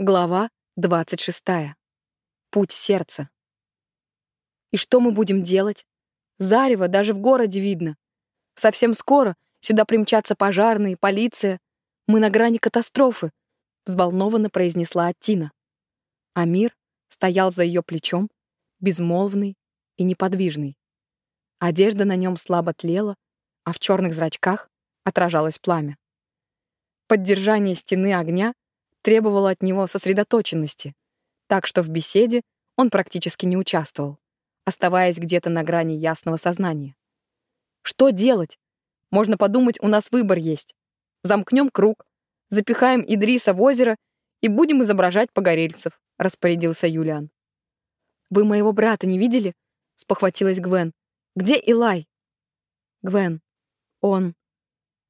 Глава 26. Путь сердца. И что мы будем делать? Зарево даже в городе видно. Совсем скоро сюда примчатся пожарные, полиция. Мы на грани катастрофы, взволнованно произнесла Аттина. Амир стоял за ее плечом, безмолвный и неподвижный. Одежда на нем слабо тлела, а в черных зрачках отражалось пламя. Поддержание стены огня требовало от него сосредоточенности, так что в беседе он практически не участвовал, оставаясь где-то на грани ясного сознания. Что делать? Можно подумать, у нас выбор есть. Замкнем круг, запихаем Идриса в озеро и будем изображать погорельцев, распорядился Юлиан. «Вы моего брата не видели?» — спохватилась Гвен. «Где Илай?» «Гвен, он...»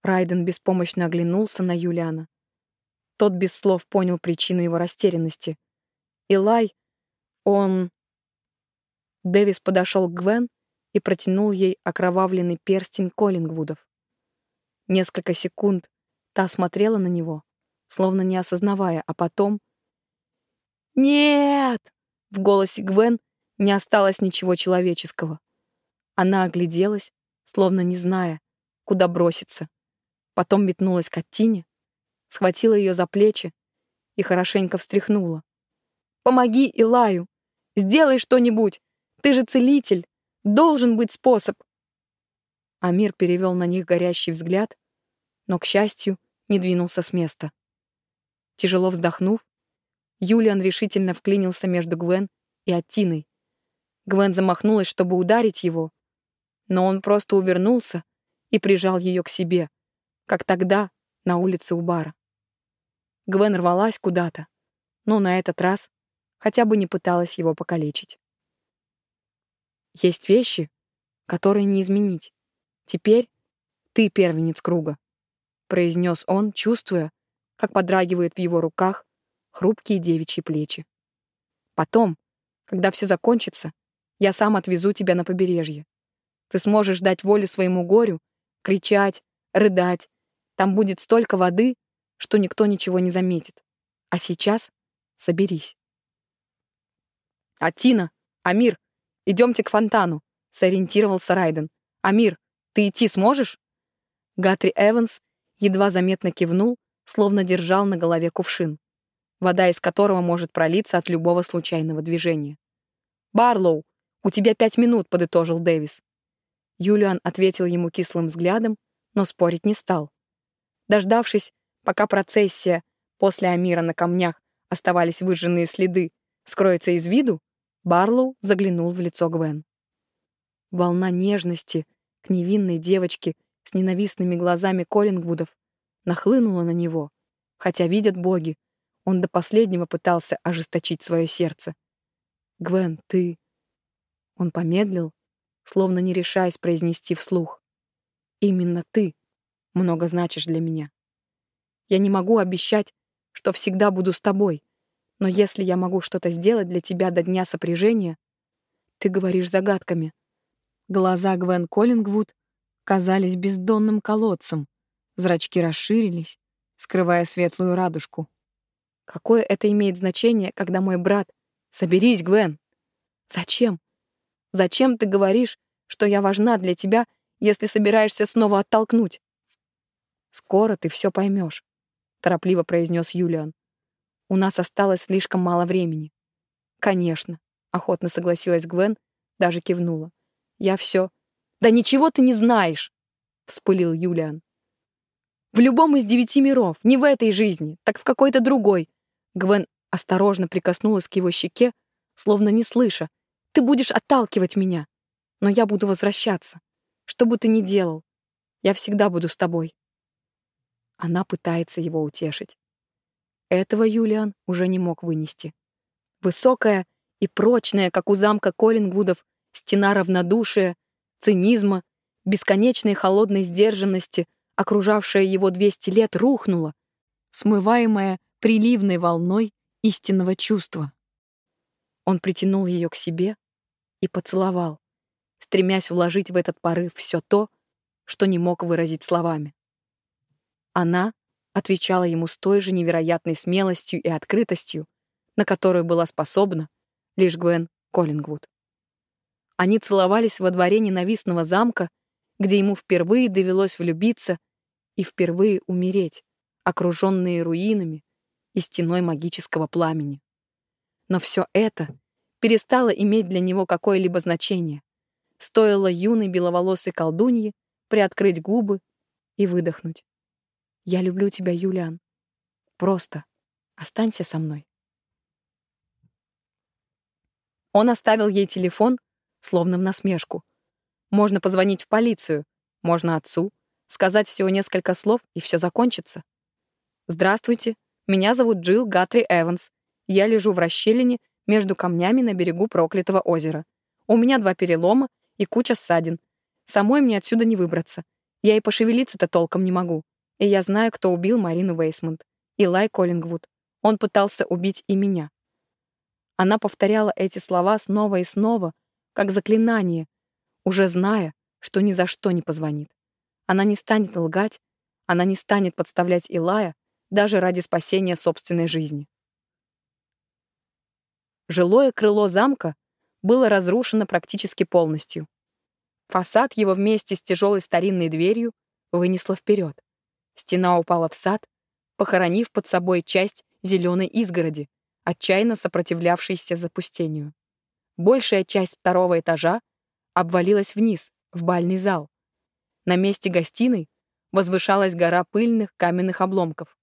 Райден беспомощно оглянулся на Юлиана. Тот без слов понял причину его растерянности. Илай, он... Дэвис подошел к Гвен и протянул ей окровавленный перстень Коллингвудов. Несколько секунд та смотрела на него, словно не осознавая, а потом... «Нет!» — в голосе Гвен не осталось ничего человеческого. Она огляделась, словно не зная, куда броситься. Потом метнулась к Аттине, схватила ее за плечи и хорошенько встряхнула. «Помоги Илаю! Сделай что-нибудь! Ты же целитель! Должен быть способ!» Амир перевел на них горящий взгляд, но, к счастью, не двинулся с места. Тяжело вздохнув, Юлиан решительно вклинился между Гвен и Аттиной. Гвен замахнулась, чтобы ударить его, но он просто увернулся и прижал ее к себе, как тогда на улице у бара. Гвен рвалась куда-то, но на этот раз хотя бы не пыталась его покалечить. Есть вещи, которые не изменить. Теперь ты первенец круга, произнес он, чувствуя, как подрагивают в его руках хрупкие девичьи плечи. Потом, когда все закончится, я сам отвезу тебя на побережье. Ты сможешь дать волю своему горю, кричать, рыдать. Там будет столько воды, что никто ничего не заметит. А сейчас соберись. «Атина! Амир! Идемте к фонтану!» — сориентировался Райден. «Амир, ты идти сможешь?» Гатри Эванс едва заметно кивнул, словно держал на голове кувшин, вода из которого может пролиться от любого случайного движения. «Барлоу, у тебя пять минут», — подытожил Дэвис. Юлиан ответил ему кислым взглядом, но спорить не стал. Дождавшись, Пока процессия после Амира на камнях оставались выжженные следы, скроется из виду, Барлоу заглянул в лицо Гвен. Волна нежности к невинной девочке с ненавистными глазами Коллингвудов нахлынула на него, хотя, видят боги, он до последнего пытался ожесточить свое сердце. «Гвен, ты...» Он помедлил, словно не решаясь произнести вслух. «Именно ты много значишь для меня». Я не могу обещать, что всегда буду с тобой. Но если я могу что-то сделать для тебя до дня сопряжения, ты говоришь загадками. Глаза Гвен Коллингвуд казались бездонным колодцем. Зрачки расширились, скрывая светлую радужку. Какое это имеет значение, когда мой брат... Соберись, Гвен! Зачем? Зачем ты говоришь, что я важна для тебя, если собираешься снова оттолкнуть? Скоро ты все поймешь. — торопливо произнес Юлиан. «У нас осталось слишком мало времени». «Конечно», — охотно согласилась Гвен, даже кивнула. «Я все...» «Да ничего ты не знаешь!» — вспылил Юлиан. «В любом из девяти миров, не в этой жизни, так в какой-то другой». Гвен осторожно прикоснулась к его щеке, словно не слыша. «Ты будешь отталкивать меня, но я буду возвращаться. Что бы ты ни делал, я всегда буду с тобой». Она пытается его утешить. Этого Юлиан уже не мог вынести. Высокая и прочная, как у замка Коллингвудов, стена равнодушия, цинизма, бесконечной холодной сдержанности, окружавшая его 200 лет, рухнула, смываемая приливной волной истинного чувства. Он притянул ее к себе и поцеловал, стремясь вложить в этот порыв все то, что не мог выразить словами. Она отвечала ему с той же невероятной смелостью и открытостью, на которую была способна лишь Гвен Коллингвуд. Они целовались во дворе ненавистного замка, где ему впервые довелось влюбиться и впервые умереть, окруженные руинами и стеной магического пламени. Но все это перестало иметь для него какое-либо значение. Стоило юной беловолосой колдунье приоткрыть губы и выдохнуть. «Я люблю тебя, Юлиан. Просто останься со мной». Он оставил ей телефон, словно в насмешку. Можно позвонить в полицию, можно отцу, сказать всего несколько слов, и все закончится. «Здравствуйте, меня зовут Джилл Гатри Эванс. Я лежу в расщелине между камнями на берегу проклятого озера. У меня два перелома и куча ссадин. Самой мне отсюда не выбраться. Я и пошевелиться-то толком не могу. И я знаю, кто убил Марину Вейсмонт. Илай Коллингвуд. Он пытался убить и меня. Она повторяла эти слова снова и снова, как заклинание, уже зная, что ни за что не позвонит. Она не станет лгать, она не станет подставлять Илая даже ради спасения собственной жизни. Жилое крыло замка было разрушено практически полностью. Фасад его вместе с тяжелой старинной дверью вынесло вперед. Стена упала в сад, похоронив под собой часть зеленой изгороди, отчаянно сопротивлявшейся запустению. Большая часть второго этажа обвалилась вниз, в бальный зал. На месте гостиной возвышалась гора пыльных каменных обломков.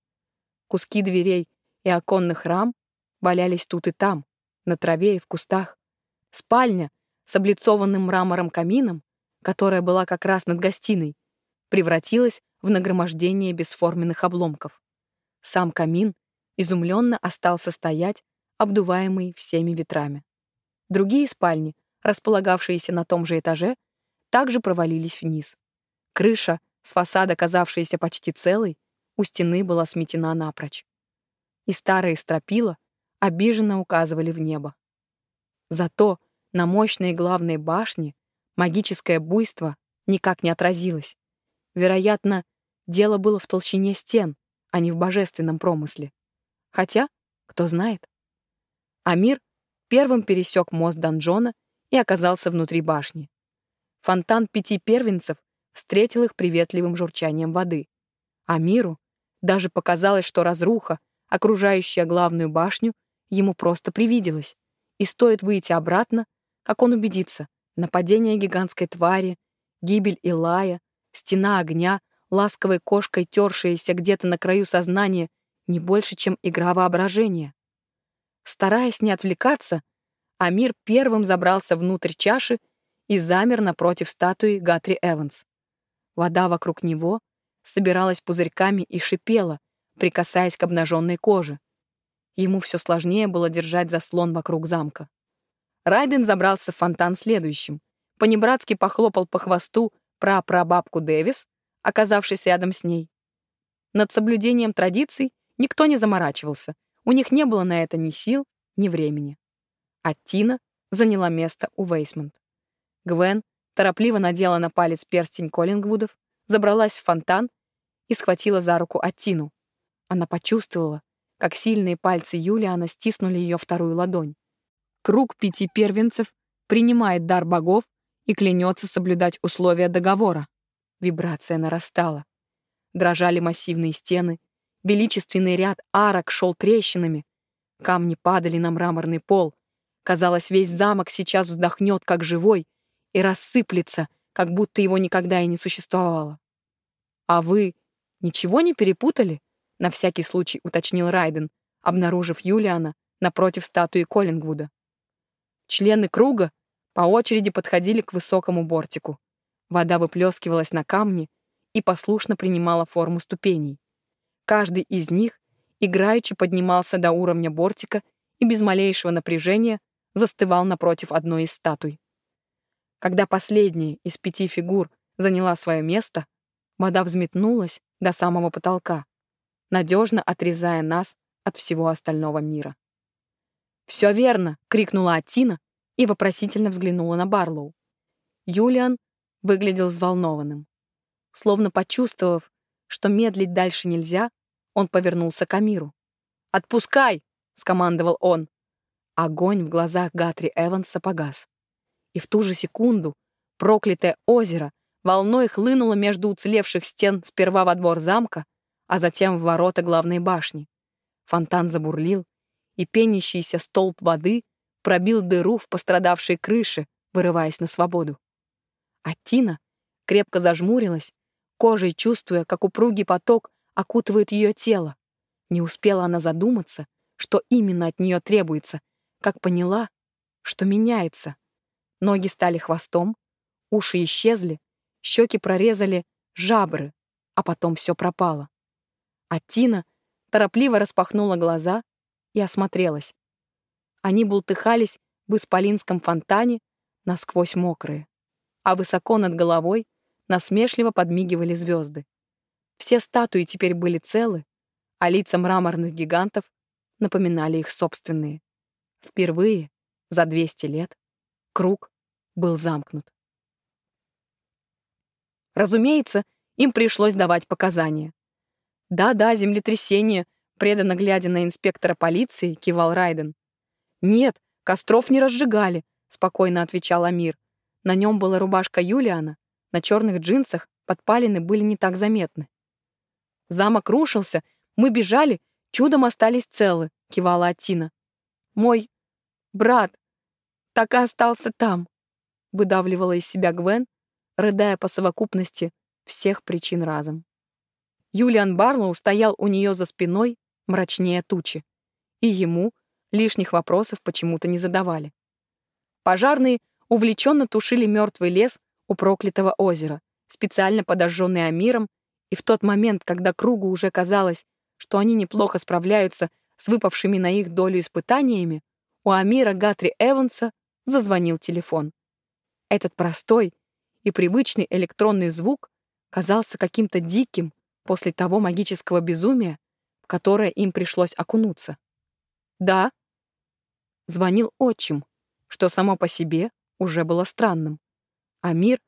Куски дверей и оконных рам валялись тут и там, на траве и в кустах. Спальня с облицованным мрамором камином, которая была как раз над гостиной, превратилась в нагромождение бесформенных обломков. Сам камин изумленно остался стоять, обдуваемый всеми ветрами. Другие спальни, располагавшиеся на том же этаже, также провалились вниз. Крыша, с фасада казавшаяся почти целой, у стены была сметена напрочь. И старые стропила обиженно указывали в небо. Зато на мощной главной башне магическое буйство никак не отразилось. Вероятно, дело было в толщине стен, а не в божественном промысле. Хотя, кто знает. Амир первым пересек мост донжона и оказался внутри башни. Фонтан пяти первенцев встретил их приветливым журчанием воды. Амиру даже показалось, что разруха, окружающая главную башню, ему просто привиделась. И стоит выйти обратно, как он убедится, нападение гигантской твари, гибель Илая, стена огня, ласковой кошкой, тершаяся где-то на краю сознания, не больше, чем игра воображения. Стараясь не отвлекаться, Амир первым забрался внутрь чаши и замер напротив статуи Гатри Эванс. Вода вокруг него собиралась пузырьками и шипела, прикасаясь к обнаженной коже. Ему все сложнее было держать заслон вокруг замка. Райден забрался в фонтан следующим. Понебратски похлопал по хвосту прапрабабку Дэвис, оказавшись рядом с ней. Над соблюдением традиций никто не заморачивался, у них не было на это ни сил, ни времени. А Тина заняла место у Вейсмонт. Гвен торопливо надела на палец перстень Коллингвудов, забралась в фонтан и схватила за руку Аттину. Она почувствовала, как сильные пальцы Юлиана стиснули ее вторую ладонь. Круг пяти первенцев принимает дар богов и клянется соблюдать условия договора. Вибрация нарастала. Дрожали массивные стены, величественный ряд арок шел трещинами, камни падали на мраморный пол. Казалось, весь замок сейчас вздохнет, как живой, и рассыплется, как будто его никогда и не существовало. «А вы ничего не перепутали?» — на всякий случай уточнил Райден, обнаружив Юлиана напротив статуи Коллингвуда. Члены круга по очереди подходили к высокому бортику. Вода выплескивалась на камни и послушно принимала форму ступеней. Каждый из них играючи поднимался до уровня бортика и без малейшего напряжения застывал напротив одной из статуй. Когда последняя из пяти фигур заняла свое место, вода взметнулась до самого потолка, надежно отрезая нас от всего остального мира. «Все верно!» — крикнула Атина и вопросительно взглянула на Барлоу. Юлиан выглядел взволнованным. Словно почувствовав, что медлить дальше нельзя, Он повернулся к Амиру. «Отпускай!» — скомандовал он. Огонь в глазах Гатри Эванса погас. И в ту же секунду проклятое озеро волной хлынуло между уцелевших стен сперва во двор замка, а затем в ворота главной башни. Фонтан забурлил, и пенящийся столб воды пробил дыру в пострадавшей крыше, вырываясь на свободу. А Тина крепко зажмурилась, кожей чувствуя, как упругий поток окутывает ее тело. Не успела она задуматься, что именно от нее требуется, как поняла, что меняется. Ноги стали хвостом, уши исчезли, щеки прорезали жабры, а потом все пропало. А Тина торопливо распахнула глаза и осмотрелась. Они бултыхались в исполинском фонтане, насквозь мокрые, а высоко над головой насмешливо подмигивали звезды. Все статуи теперь были целы, а лица мраморных гигантов напоминали их собственные. Впервые за 200 лет круг был замкнут. Разумеется, им пришлось давать показания. «Да-да, землетрясение», — преданно глядя на инспектора полиции, кивал Райден. «Нет, костров не разжигали», — спокойно отвечал Амир. На нем была рубашка Юлиана, на черных джинсах подпалины были не так заметны. «Замок рушился, мы бежали, чудом остались целы», — кивала Атина. «Мой брат так и остался там», — выдавливала из себя Гвен, рыдая по совокупности всех причин разом. Юлиан Барлоу стоял у нее за спиной, мрачнее тучи, и ему лишних вопросов почему-то не задавали. Пожарные увлеченно тушили мертвый лес у проклятого озера, специально подожженный Амиром, и в тот момент, когда кругу уже казалось, что они неплохо справляются с выпавшими на их долю испытаниями, у Амира Гатри Эванса зазвонил телефон. Этот простой и привычный электронный звук казался каким-то диким после того магического безумия, в которое им пришлось окунуться. «Да?» Звонил отчим, что само по себе уже было странным. Амир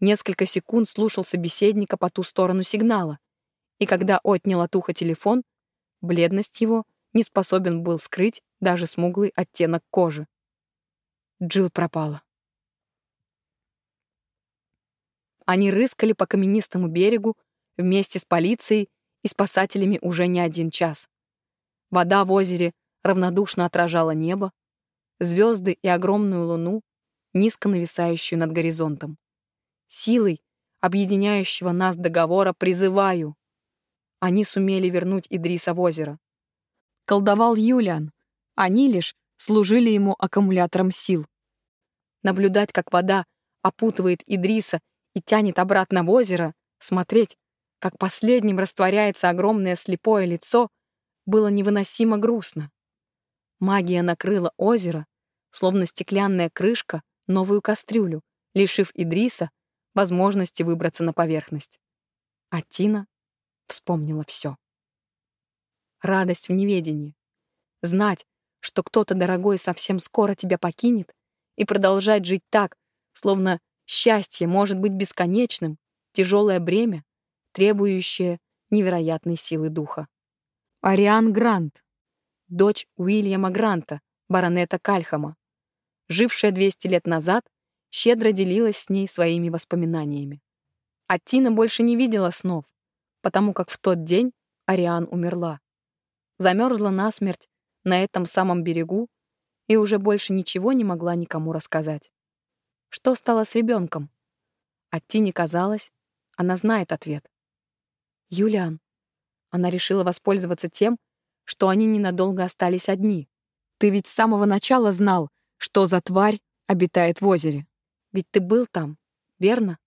несколько секунд слушал собеседника по ту сторону сигнала, и когда отнял от уха телефон, бледность его не способен был скрыть даже смуглый оттенок кожи. Джилл пропала. Они рыскали по каменистому берегу вместе с полицией и спасателями уже не один час. Вода в озере равнодушно отражала небо, звезды и огромную луну, низко нависающую над горизонтом. Силой, объединяющего нас договора, призываю. Они сумели вернуть Идриса в озеро. Колдовал Юлиан, они лишь служили ему аккумулятором сил. Наблюдать, как вода опутывает Идриса и тянет обратно в озеро, смотреть, как последним растворяется огромное слепое лицо, было невыносимо грустно. Магия накрыла озеро, словно стеклянная крышка, новую кастрюлю, лишив Идриса возможности выбраться на поверхность. А Тина вспомнила все. Радость в неведении. Знать, что кто-то дорогой совсем скоро тебя покинет, и продолжать жить так, словно счастье может быть бесконечным, тяжелое бремя, требующее невероятной силы духа. Ариан Грант, дочь Уильяма Гранта, баронета Кальхама, жившая 200 лет назад, щедро делилась с ней своими воспоминаниями. А Тина больше не видела снов, потому как в тот день Ариан умерла. Замерзла насмерть на этом самом берегу и уже больше ничего не могла никому рассказать. Что стало с ребенком? От Тини казалось, она знает ответ. Юлиан. Она решила воспользоваться тем, что они ненадолго остались одни. Ты ведь с самого начала знал, что за тварь обитает в озере. Ведь ты был там, верно?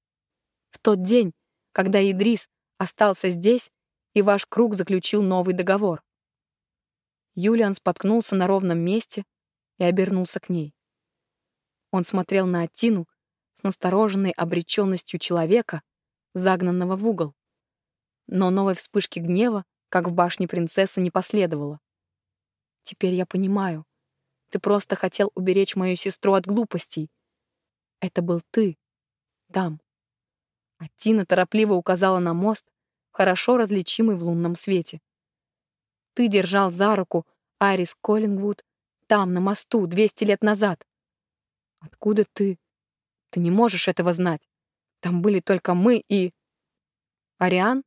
В тот день, когда Идрис остался здесь, и ваш круг заключил новый договор. Юлиан споткнулся на ровном месте и обернулся к ней. Он смотрел на Аттину с настороженной обреченностью человека, загнанного в угол. Но новой вспышки гнева, как в башне принцессы, не последовало. «Теперь я понимаю. Ты просто хотел уберечь мою сестру от глупостей. Это был ты. Там». Аттина торопливо указала на мост, хорошо различимый в лунном свете. ты держал за руку Арис Коллингвуд там, на мосту, 200 лет назад. Откуда ты? Ты не можешь этого знать. Там были только мы и... Ариан?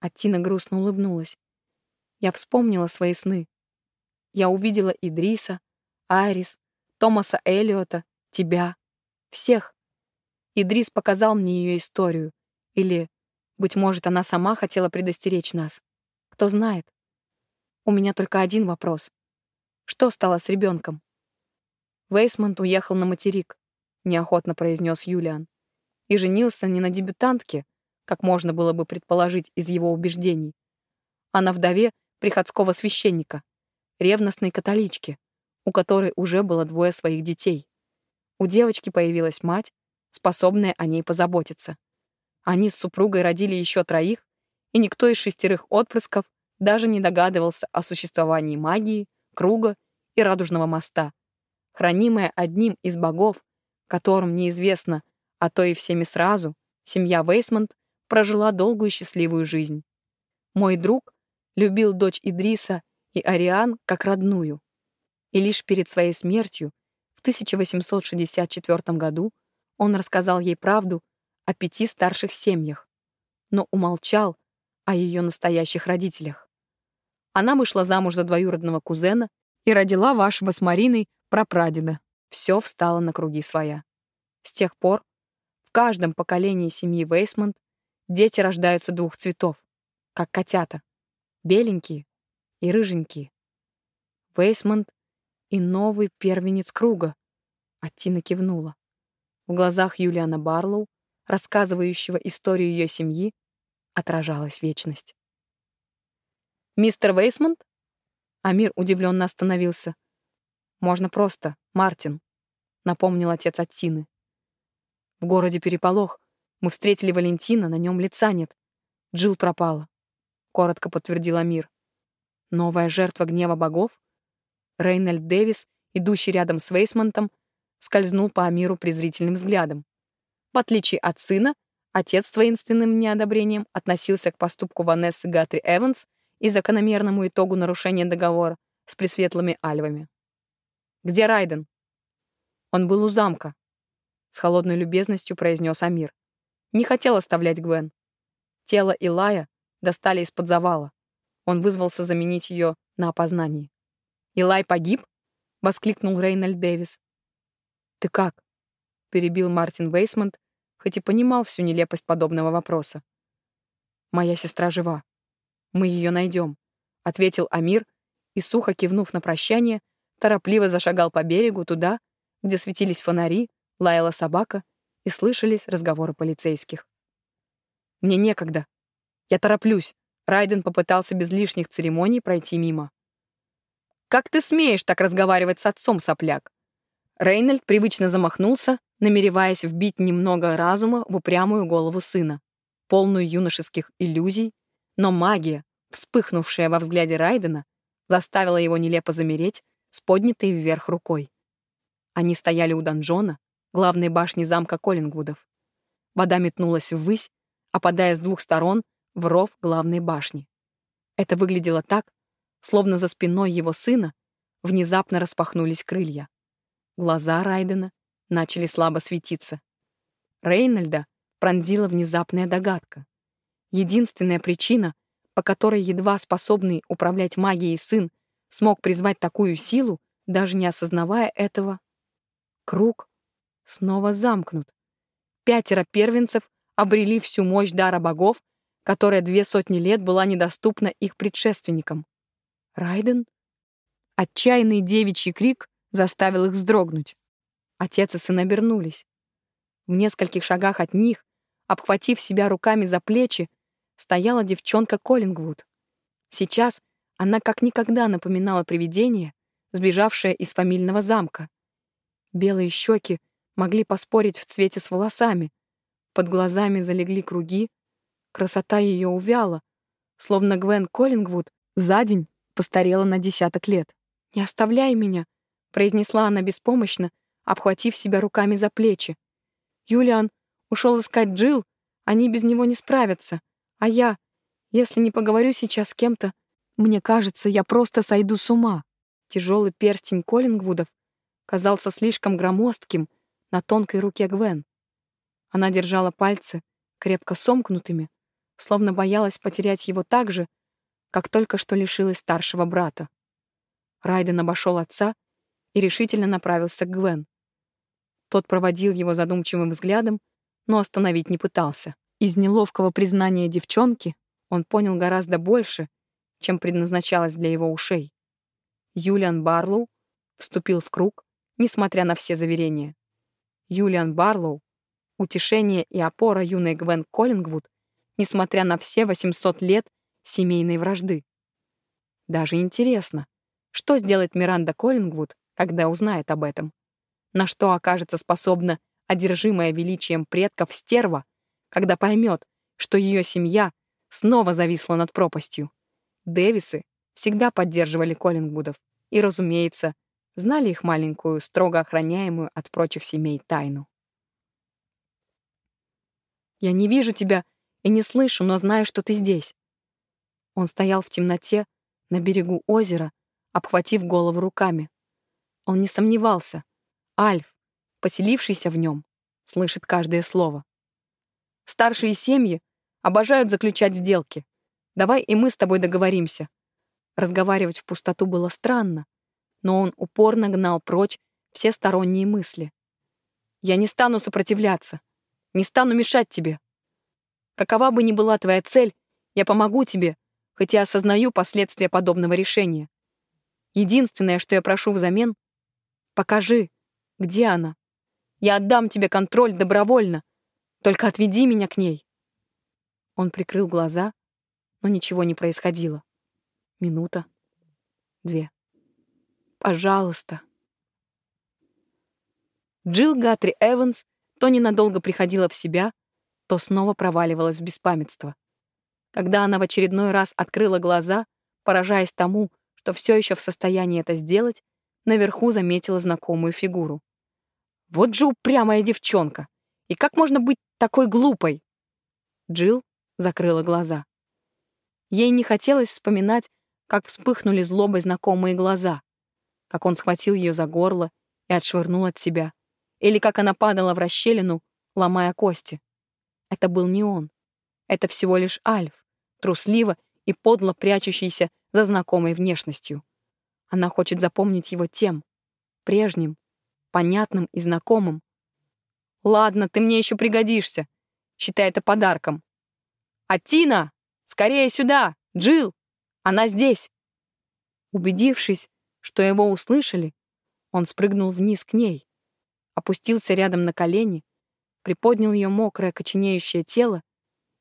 Аттина грустно улыбнулась. Я вспомнила свои сны. Я увидела Идриса, Арис, Томаса Эллиота, тебя, всех. Идрис показал мне ее историю. Или, быть может, она сама хотела предостеречь нас. Кто знает. У меня только один вопрос. Что стало с ребенком? Вейсмонт уехал на материк, неохотно произнес Юлиан. И женился не на дебютантке, как можно было бы предположить из его убеждений, а на вдове приходского священника, ревностной католичке, у которой уже было двое своих детей. У девочки появилась мать, способная о ней позаботиться. Они с супругой родили еще троих, и никто из шестерых отпрысков даже не догадывался о существовании магии, круга и радужного моста, хранимая одним из богов, которым неизвестно, а то и всеми сразу, семья Вейсмонт прожила долгую счастливую жизнь. Мой друг любил дочь Идриса и Ариан как родную. И лишь перед своей смертью в 1864 году он рассказал ей правду о пяти старших семьях, но умолчал о ее настоящих родителях. Она вышла замуж за двоюродного кузена и родила вашего с Мариной прапрадеда. Все встало на круги своя. С тех пор в каждом поколении семьи Вейсмонт дети рождаются двух цветов, как котята, беленькие и рыженькие. Вейсмонт и новый первенец круга. А кивнула. В глазах Юлиана Барлоу, рассказывающего историю ее семьи, отражалась вечность. «Мистер Вейсмонт?» Амир удивленно остановился. «Можно просто, Мартин», — напомнил отец от Тины. «В городе переполох. Мы встретили Валентина, на нем лица нет. Джилл пропала», — коротко подтвердил Амир. «Новая жертва гнева богов?» Рейнольд Дэвис, идущий рядом с Вейсмонтом, скользнул по Амиру презрительным взглядом. В отличие от сына, отец с воинственным неодобрением относился к поступку Ванессы Гатри Эванс и закономерному итогу нарушения договора с пресветлыми альвами. «Где Райден?» «Он был у замка», — с холодной любезностью произнес Амир. Не хотел оставлять Гвен. Тело Илая достали из-под завала. Он вызвался заменить ее на опознании. «Илай погиб?» — воскликнул Рейнольд Дэвис. «Ты как?» — перебил Мартин Вейсмонт, хоть и понимал всю нелепость подобного вопроса. «Моя сестра жива. Мы ее найдем», — ответил Амир и, сухо кивнув на прощание, торопливо зашагал по берегу туда, где светились фонари, лаяла собака и слышались разговоры полицейских. «Мне некогда. Я тороплюсь», — Райден попытался без лишних церемоний пройти мимо. «Как ты смеешь так разговаривать с отцом, сопляк?» Рейнольд привычно замахнулся, намереваясь вбить немного разума в упрямую голову сына, полную юношеских иллюзий но магия, вспыхнувшая во взгляде Райдена, заставила его нелепо замереть с поднятой вверх рукой. Они стояли у донжона, главной башни замка Коллингвудов. Вода метнулась ввысь, опадая с двух сторон в ров главной башни. Это выглядело так, словно за спиной его сына внезапно распахнулись крылья. Глаза Райдена начали слабо светиться. Рейнольда пронзила внезапная догадка. Единственная причина, по которой едва способный управлять магией сын смог призвать такую силу, даже не осознавая этого. Круг снова замкнут. Пятеро первенцев обрели всю мощь дара богов, которая две сотни лет была недоступна их предшественникам. Райден? Отчаянный девичий крик заставил их вздрогнуть. Отец и сын обернулись. В нескольких шагах от них, обхватив себя руками за плечи, стояла девчонка Коллингвуд. Сейчас она как никогда напоминала привидение, сбежавшее из фамильного замка. Белые щеки могли поспорить в цвете с волосами. Под глазами залегли круги. Красота ее увяла, словно Гвен Коллингвуд за день постарела на десяток лет. «Не оставляй меня», — произнесла она беспомощно, обхватив себя руками за плечи. «Юлиан ушел искать Джил, они без него не справятся. А я, если не поговорю сейчас с кем-то, Мне кажется, я просто сойду с ума. Тяжелый перстень Коллингвудов казался слишком громоздким на тонкой руке Гвен. Она держала пальцы крепко сомкнутыми, словно боялась потерять его так же, как только что лишилась старшего брата. Райден обошел отца и решительно направился к Гвен. Тот проводил его задумчивым взглядом, но остановить не пытался. Из неловкого признания девчонки он понял гораздо больше, чем предназначалось для его ушей. Юлиан Барлоу вступил в круг, несмотря на все заверения. Юлиан Барлоу — утешение и опора юной Гвен Коллингвуд, несмотря на все 800 лет семейной вражды. Даже интересно, что сделает Миранда Коллингвуд, когда узнает об этом? На что окажется способна одержимая величием предков стерва, когда поймет, что ее семья снова зависла над пропастью? Дэвисы всегда поддерживали Коллингвудов и, разумеется, знали их маленькую, строго охраняемую от прочих семей тайну. «Я не вижу тебя и не слышу, но знаю, что ты здесь». Он стоял в темноте на берегу озера, обхватив голову руками. Он не сомневался. Альф, поселившийся в нем, слышит каждое слово. Старшие семьи обожают заключать сделки. Давай и мы с тобой договоримся. Разговаривать в пустоту было странно, но он упорно гнал прочь все сторонние мысли. Я не стану сопротивляться, не стану мешать тебе. Какова бы ни была твоя цель, я помогу тебе, хотя осознаю последствия подобного решения. Единственное, что я прошу взамен — покажи, где она. Я отдам тебе контроль добровольно, только отведи меня к ней. Он прикрыл глаза, но ничего не происходило. Минута, две. Пожалуйста. Джилл Гатри Эванс то ненадолго приходила в себя, то снова проваливалась в беспамятство. Когда она в очередной раз открыла глаза, поражаясь тому, что все еще в состоянии это сделать, наверху заметила знакомую фигуру. Вот же упрямая девчонка! И как можно быть такой глупой? Джилл закрыла глаза. Ей не хотелось вспоминать, как вспыхнули злобой знакомые глаза, как он схватил ее за горло и отшвырнул от себя, или как она падала в расщелину, ломая кости. Это был не он. Это всего лишь Альф, трусливо и подло прячущийся за знакомой внешностью. Она хочет запомнить его тем, прежним, понятным и знакомым. «Ладно, ты мне еще пригодишься. Считай это подарком». «А Тина! Скорее сюда! Джил! Она здесь!» Убедившись, что его услышали, он спрыгнул вниз к ней, опустился рядом на колени, приподнял ее мокрое, коченеющее тело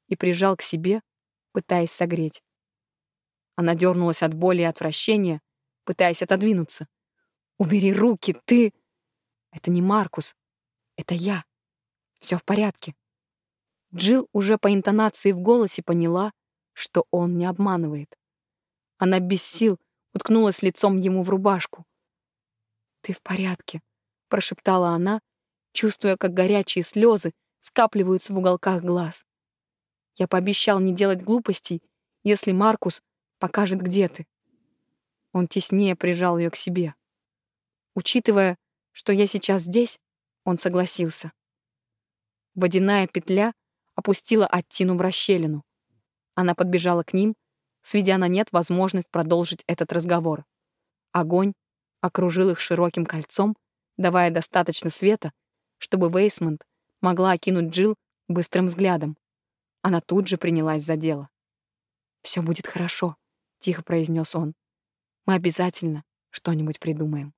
и прижал к себе, пытаясь согреть. Она дернулась от боли и отвращения, пытаясь отодвинуться. «Убери руки, ты...» «Это не Маркус. Это я. Все в порядке». Джилл уже по интонации в голосе поняла, что он не обманывает. Она без сил уткнулась лицом ему в рубашку. «Ты в порядке», — прошептала она, чувствуя, как горячие слезы скапливаются в уголках глаз. «Я пообещал не делать глупостей, если Маркус покажет, где ты». Он теснее прижал ее к себе. Учитывая, что я сейчас здесь, он согласился. Водяная петля опустила Аттину в расщелину. Она подбежала к ним, сведя на нет возможность продолжить этот разговор. Огонь окружил их широким кольцом, давая достаточно света, чтобы Вейсмонт могла окинуть Джилл быстрым взглядом. Она тут же принялась за дело. «Все будет хорошо», — тихо произнес он. «Мы обязательно что-нибудь придумаем».